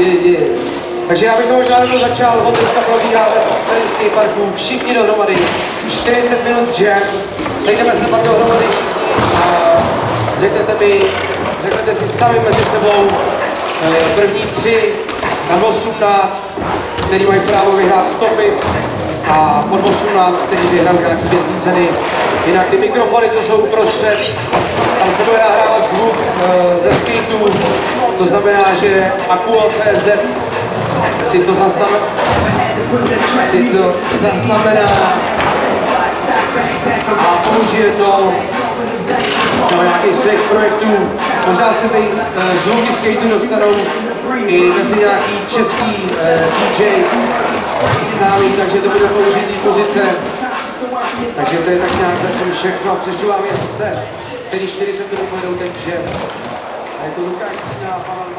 je, je. Takže já bych možná jenom začal, od teďka probíhá ve skateparku, všichni dohromady, 40 minut jam, sejdeme se pak dohromady. A řeknete mi, řeknete si sami mezi sebou eh, první tři na 18, který mají právo vyhrát stopy a pod 18, který vyhrál nějaký vězní ceny. Jinak ty mikrofony, co jsou uprostřed, tam se bude nahrávat zvuk uh, ze skateu, to znamená, že Akuo.cz si to zaznamená, si to zaznamená a použije to do nějakých svých projektů. Možná se ty uh, zvuky skateu dostanou i mezi nějaký český uh, DJs s námi, takže to bude použitý pozice. Takže to je tak nějak zatím všechno. Přečtu vám je se, tedy 40 minut pojedou teď, že En toen ook echt naar van een